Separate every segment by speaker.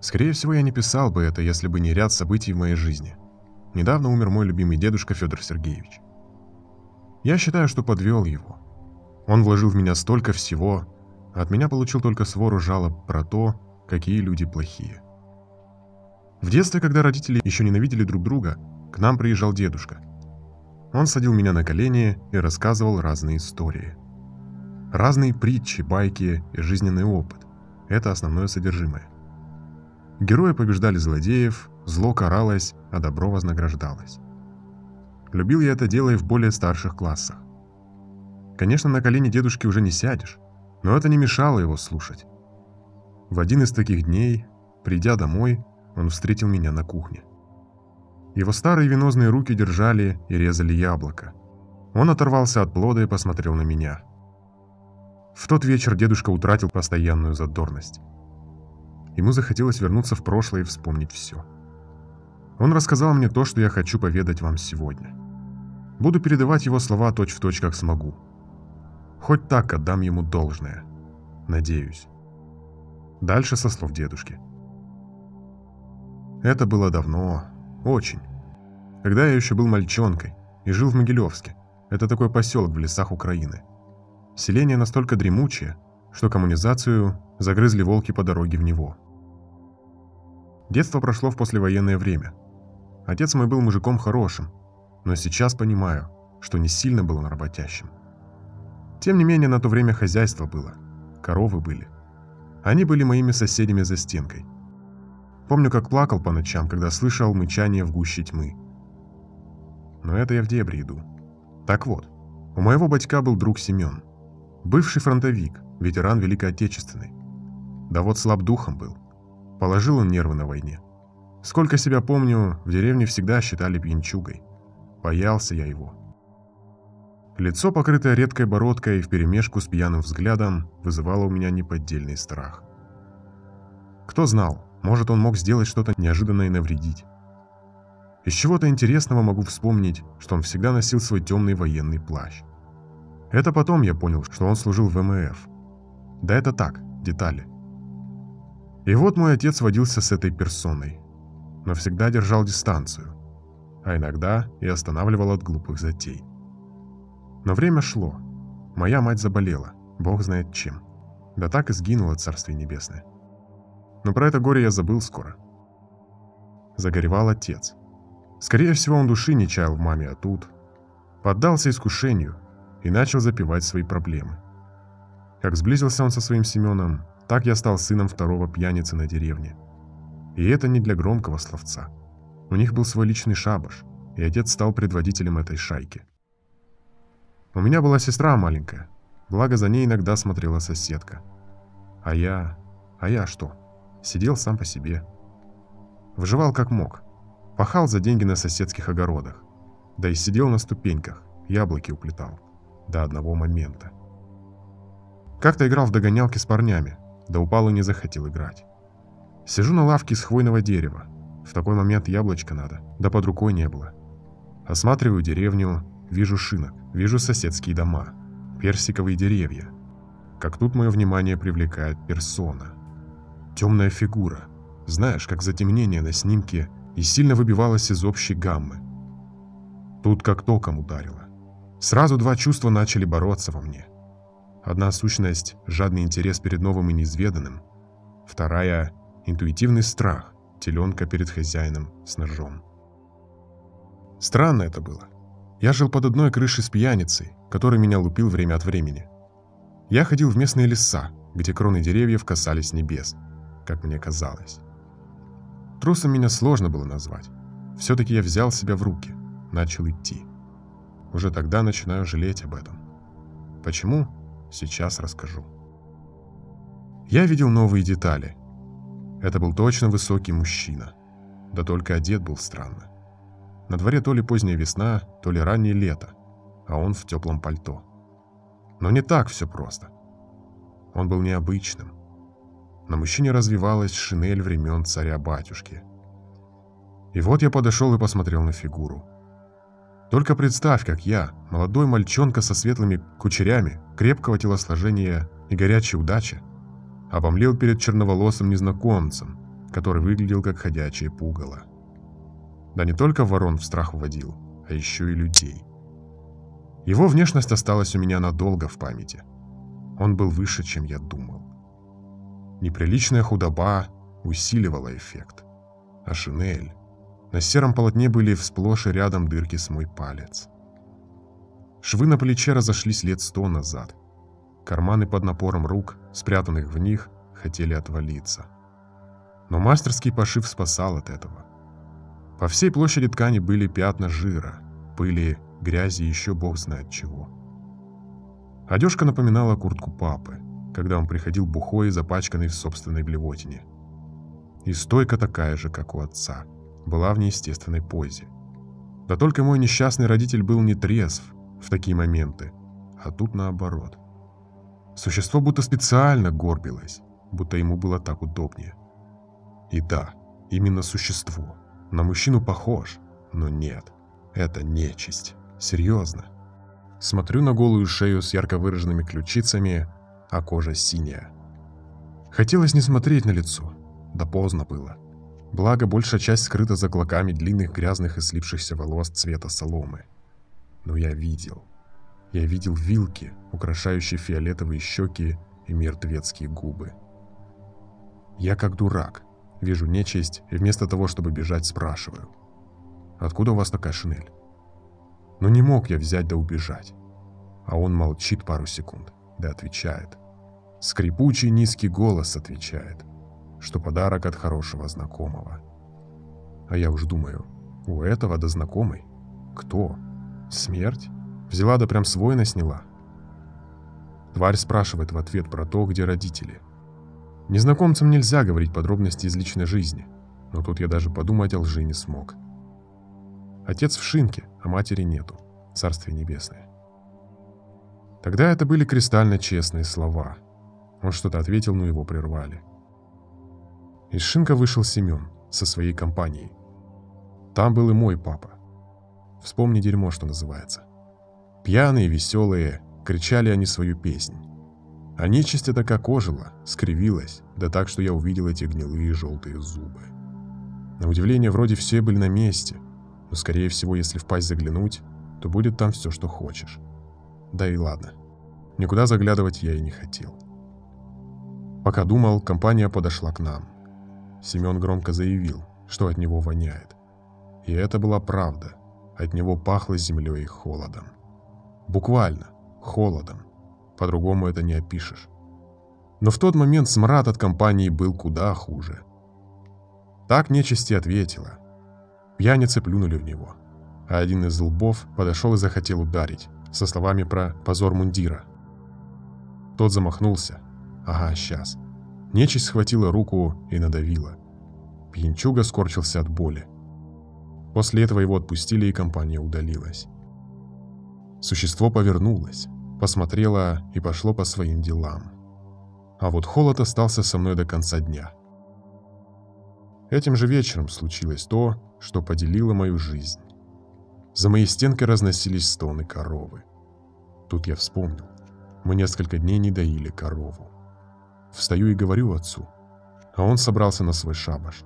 Speaker 1: Скорее всего, я не писал бы это, если бы не ряд событий в моей жизни. Недавно умер мой любимый дедушка Федор Сергеевич. Я считаю, что подвел его. Он вложил в меня столько всего, а от меня получил только свору жалоб про то, какие люди плохие. В детстве, когда родители еще ненавидели друг друга, к нам приезжал дедушка. Он садил меня на колени и рассказывал разные истории. Разные притчи, байки и жизненный опыт – это основное содержимое. Герои побеждали злодеев, зло каралось, а добро вознаграждалось. Любил я это дело и в более старших классах. Конечно, на колени дедушки уже не сядешь, но это не мешало его слушать. В один из таких дней, придя домой, он встретил меня на кухне. Его старые венозные руки держали и резали яблоко. Он оторвался от плода и посмотрел на меня. В тот вечер дедушка утратил постоянную задорность. Ему захотелось вернуться в прошлое и вспомнить все. Он рассказал мне то, что я хочу поведать вам сегодня. Буду передавать его слова точь-в-точь, точь, как смогу. Хоть так отдам ему должное. Надеюсь. Дальше со слов дедушки. Это было давно, очень. Когда я еще был мальчонкой и жил в Могилевске. Это такой поселок в лесах Украины. Селение настолько дремучее, что коммунизацию загрызли волки по дороге в него. Детство прошло в послевоенное время. Отец мой был мужиком хорошим, но сейчас понимаю, что не сильно был он работящим. Тем не менее, на то время хозяйство было, коровы были. Они были моими соседями за стенкой. Помню, как плакал по ночам, когда слышал мычание в гуще тьмы. Но это я в дебри иду. Так вот, у моего батька был друг Семен. Бывший фронтовик, ветеран Великой Отечественной. Да вот слаб духом был. Положил он нервы на войне. Сколько себя помню, в деревне всегда считали пьянчугой. Боялся я его. Лицо, покрытое редкой бородкой, вперемешку с пьяным взглядом, вызывало у меня неподдельный страх. Кто знал, может, он мог сделать что-то неожиданное и навредить. Из чего-то интересного могу вспомнить, что он всегда носил свой темный военный плащ. Это потом я понял, что он служил в МФ. Да это так, детали. И вот мой отец водился с этой персоной, но всегда держал дистанцию, а иногда и останавливал от глупых затей. Но время шло. Моя мать заболела, бог знает чем. Да так и сгинула Царствие Небесное. Но про это горе я забыл скоро. Загоревал отец. Скорее всего, он души не чаял в маме, а тут... Поддался искушению и начал запивать свои проблемы. Как сблизился он со своим Семеном, так я стал сыном второго пьяницы на деревне. И это не для громкого словца. У них был свой личный шабаш, и отец стал предводителем этой шайки. У меня была сестра маленькая, благо за ней иногда смотрела соседка. А я... А я что? Сидел сам по себе. Выживал как мог. Пахал за деньги на соседских огородах. Да и сидел на ступеньках, яблоки уплетал. До одного момента. Как-то играл в догонялки с парнями, да упал и не захотел играть. Сижу на лавке из хвойного дерева. В такой момент яблочко надо, да под рукой не было. Осматриваю деревню, вижу шинок, вижу соседские дома, персиковые деревья. Как тут мое внимание привлекает персона. Темная фигура. Знаешь, как затемнение на снимке и сильно выбивалось из общей гаммы. Тут как током ударило. Сразу два чувства начали бороться во мне. Одна сущность – жадный интерес перед новым и неизведанным. Вторая – интуитивный страх, теленка перед хозяином с ножом. Странно это было. Я жил под одной крышей с пьяницей, который меня лупил время от времени. Я ходил в местные леса, где кроны деревьев касались небес, как мне казалось. Трусом меня сложно было назвать. Все-таки я взял себя в руки, начал идти. Уже тогда начинаю жалеть об этом. Почему? Сейчас расскажу. Я видел новые детали. Это был точно высокий мужчина. Да только одет был странно. На дворе то ли поздняя весна, то ли раннее лето, а он в теплом пальто. Но не так все просто. Он был необычным. На мужчине развивалась шинель времен царя-батюшки. И вот я подошел и посмотрел на фигуру. Только представь, как я, молодой мальчонка со светлыми кучерями, крепкого телосложения и горячей удачи, обомлел перед черноволосым незнакомцем, который выглядел как ходячее пугало. Да не только ворон в страх вводил, а еще и людей. Его внешность осталась у меня надолго в памяти. Он был выше, чем я думал. Неприличная худоба усиливала эффект. А шинель... На сером полотне были всплошь и рядом дырки с мой палец. Швы на плече разошлись лет сто назад. Карманы под напором рук, спрятанных в них, хотели отвалиться. Но мастерский пошив спасал от этого. По всей площади ткани были пятна жира, пыли, грязи и еще бог знает чего. Одежка напоминала куртку папы, когда он приходил бухой и запачканный в собственной блевотине. И стойка такая же, как у отца, была в неестественной позе. Да только мой несчастный родитель был не трезв в такие моменты, а тут наоборот. Существо будто специально горбилось, будто ему было так удобнее. И да, именно существо. На мужчину похож, но нет, это нечисть. Серьезно. Смотрю на голую шею с ярко выраженными ключицами, а кожа синяя. Хотелось не смотреть на лицо, да поздно было. Благо, большая часть скрыта за клоками длинных грязных и слипшихся волос цвета соломы. Но я видел. Я видел вилки, украшающие фиолетовые щеки и мертвецкие губы. Я как дурак. Вижу нечисть и вместо того, чтобы бежать, спрашиваю. «Откуда у вас такая шинель?» Но не мог я взять да убежать. А он молчит пару секунд, да отвечает. Скрипучий низкий голос отвечает, что подарок от хорошего знакомого. А я уж думаю, у этого да знакомый? Кто? Смерть? Взяла да прям свойно сняла. Тварь спрашивает в ответ про то, где родители. Незнакомцам нельзя говорить подробности из личной жизни, но тут я даже подумать о лжи не смог. Отец в шинке, а матери нету. Царствие небесное. Тогда это были кристально честные слова. Он что-то ответил, но его прервали. Из шинка вышел Семен со своей компанией. Там был и мой папа. Вспомни дерьмо, что называется. Пьяные, веселые, кричали они свою песнь. А нечисть это как ожила, скривилась, да так, что я увидел эти гнилые желтые зубы. На удивление, вроде все были на месте, но, скорее всего, если в пасть заглянуть, то будет там все, что хочешь. Да и ладно. Никуда заглядывать я и не хотел. Пока думал, компания подошла к нам. Семен громко заявил, что от него воняет. И это была правда. От него пахло землей и холодом. Буквально, холодом. По-другому это не опишешь. Но в тот момент смрад от компании был куда хуже. Так нечисти ответила. Пьяницы плюнули в него. А один из лбов подошел и захотел ударить, со словами про позор мундира. Тот замахнулся. Ага, сейчас. Нечисть схватила руку и надавила. Пьянчуга скорчился от боли. После этого его отпустили, и компания удалилась. Существо повернулось, посмотрело и пошло по своим делам. А вот холод остался со мной до конца дня. Этим же вечером случилось то, что поделило мою жизнь. За моей стенкой разносились стоны коровы. Тут я вспомнил. Мы несколько дней не доили корову. Встаю и говорю отцу, а он собрался на свой шабаш.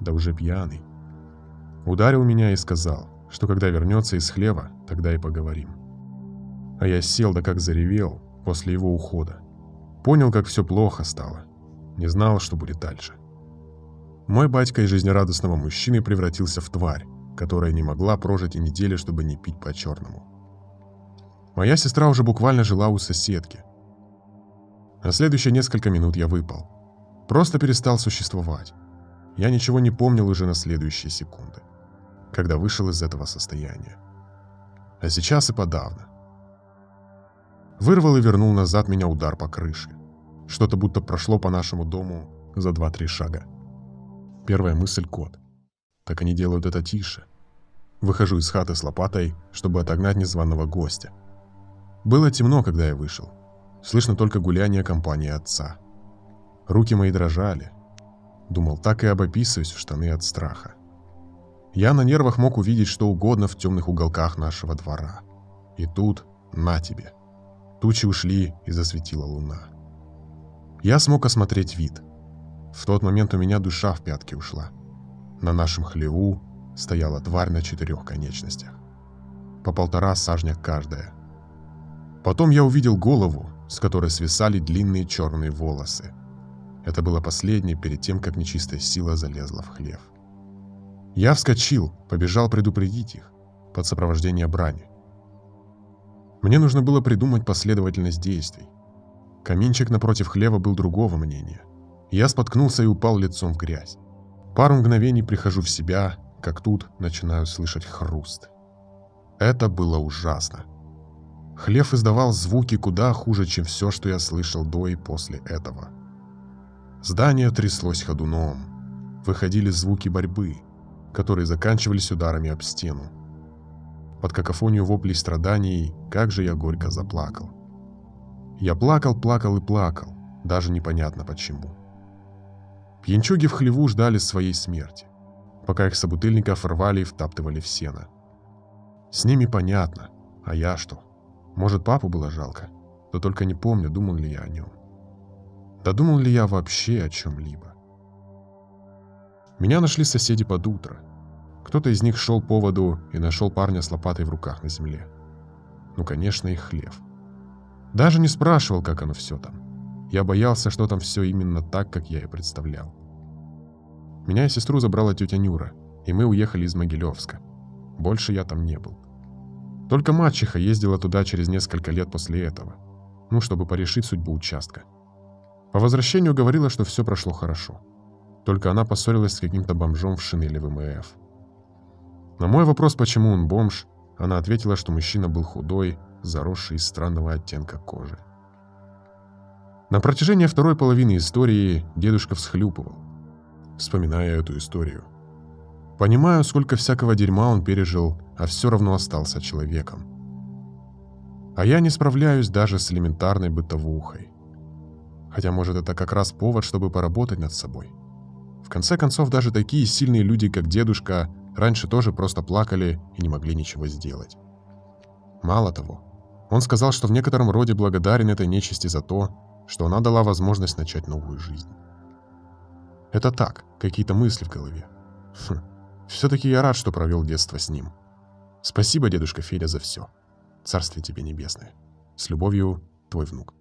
Speaker 1: Да уже пьяный. Ударил меня и сказал, что когда вернется из хлева, тогда и поговорим. А я сел да как заревел после его ухода. Понял, как все плохо стало. Не знал, что будет дальше. Мой батька из жизнерадостного мужчины превратился в тварь, которая не могла прожить и недели, чтобы не пить по-черному. Моя сестра уже буквально жила у соседки, на следующие несколько минут я выпал. Просто перестал существовать. Я ничего не помнил уже на следующие секунды, когда вышел из этого состояния. А сейчас и подавно. Вырвал и вернул назад меня удар по крыше. Что-то будто прошло по нашему дому за два-три шага. Первая мысль — кот. Так они делают это тише. Выхожу из хаты с лопатой, чтобы отогнать незваного гостя. Было темно, когда я вышел. Слышно только гуляние компании отца. Руки мои дрожали. Думал, так и обописываюсь в штаны от страха. Я на нервах мог увидеть что угодно в темных уголках нашего двора. И тут на тебе. Тучи ушли, и засветила луна. Я смог осмотреть вид. В тот момент у меня душа в пятки ушла. На нашем хлеву стояла тварь на четырех конечностях. По полтора сажня каждая. Потом я увидел голову, с которой свисали длинные черные волосы. Это было последнее перед тем, как нечистая сила залезла в хлев. Я вскочил, побежал предупредить их, под сопровождение брани. Мне нужно было придумать последовательность действий. Каминчик напротив хлева был другого мнения. Я споткнулся и упал лицом в грязь. Пару мгновений прихожу в себя, как тут начинаю слышать хруст. Это было ужасно. Хлев издавал звуки куда хуже, чем все, что я слышал до и после этого. Здание тряслось ходуном. Выходили звуки борьбы, которые заканчивались ударами об стену. Под какофонию воплей страданий, как же я горько заплакал. Я плакал, плакал и плакал, даже непонятно почему. Пьянчуги в хлеву ждали своей смерти, пока их собутыльников рвали и втаптывали в сено. С ними понятно, а я что? Может, папу было жалко? Да только не помню, думал ли я о нем. Да думал ли я вообще о чем-либо? Меня нашли соседи под утро. Кто-то из них шел по воду и нашел парня с лопатой в руках на земле. Ну, конечно, и хлев. Даже не спрашивал, как оно все там. Я боялся, что там все именно так, как я и представлял. Меня и сестру забрала тетя Нюра, и мы уехали из Могилевска. Больше я там не был. Только мачеха ездила туда через несколько лет после этого, ну, чтобы порешить судьбу участка. По возвращению говорила, что все прошло хорошо. Только она поссорилась с каким-то бомжом в шинели ВМФ. На мой вопрос, почему он бомж, она ответила, что мужчина был худой, заросший из странного оттенка кожи. На протяжении второй половины истории дедушка всхлюпывал, вспоминая эту историю. Понимаю, сколько всякого дерьма он пережил, а все равно остался человеком. А я не справляюсь даже с элементарной бытовухой. Хотя, может, это как раз повод, чтобы поработать над собой. В конце концов, даже такие сильные люди, как дедушка, раньше тоже просто плакали и не могли ничего сделать. Мало того, он сказал, что в некотором роде благодарен этой нечисти за то, что она дала возможность начать новую жизнь. Это так, какие-то мысли в голове. Хм. Все-таки я рад, что провел детство с ним. Спасибо, дедушка Федя, за все. Царствие тебе небесное. С любовью, твой внук.